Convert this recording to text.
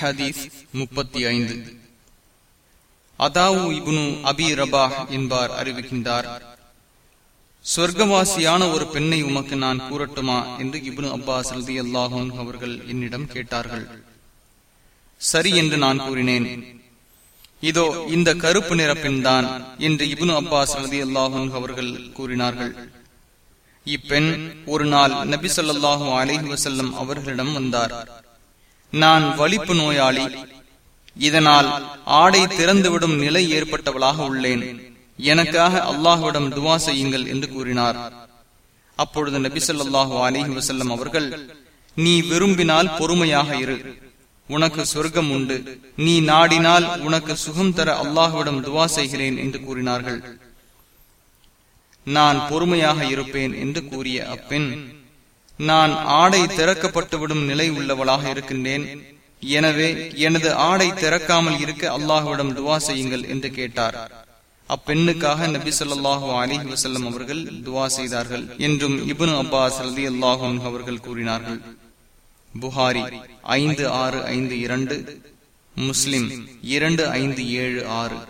ஹதீஸ் முப்பத்தி ஐந்து. அதாவு இபுனு அபி ரபா என்பார் அறிவிக்கின்றார் சொர்க்கவாசியான ஒரு பெண்ணை உமக்கு நான் கூறட்டுமா? என்று இபுனு அப்பாஸ் ரதி அல்லாஹூன் அவர்கள் என்னிடம் கேட்டார்கள். சரி என்று நான் கூறினேன். இதோ இந்த கருப்பு நிற பெண் என்று இபுனு அப்பாஸ் ரதி அல்லாஹூன் அவர்கள் கூறினார்கள். இப்பெண் ஒரு நாள் நபி சொல்லாஹு அலிஹி வசல்லம் அவர்களிடம் வந்தார். நான் வலிப்பு நோயாளி. இதனால் ஆடை திறந்துவிடும் நிலை ஏற்பட்டவளாக உள்ளேன். எனக்காக அல்லாஹுவிடம் துவா செய்யுங்கள் என்று கூறினார். அப்பொழுது நபி சொல்லாஹு அலிஹி வசல்லம் அவர்கள் நீ விரும்பினால் பொறுமையாக இரு. உனக்கு சொர்க்கம் உண்டு. நீ நாடினால் உனக்கு சுகம் தர அல்லாஹுவிடம் துவா செய்கிறேன் என்று கூறினார்கள். நான் பொறுமையாக இருப்பேன் என்று கூறிய அப்பெண் நான் ஆடை திறக்கப்பட்டுவிடும் நிலை உள்ளவளாக இருக்கின்றேன். எனவே எனது ஆடை திறக்காமல் இருக்க அல்லாஹுவிடம் துவா செய்யுங்கள் என்று கேட்டார். அப்பெண்ணுக்காக நபி சொல்லாஹு அலிஹி வசல்லம் அவர்கள் துவா செய்தார்கள் என்றும் இபுன் அப்பாஸ் ரதி அல்லாஹும் அவர்கள் கூறினார்கள். புகாரி ஐந்து ஆறு ஐந்து இரண்டு முஸ்லிம் இரண்டு ஐந்து ஏழு ஆறு.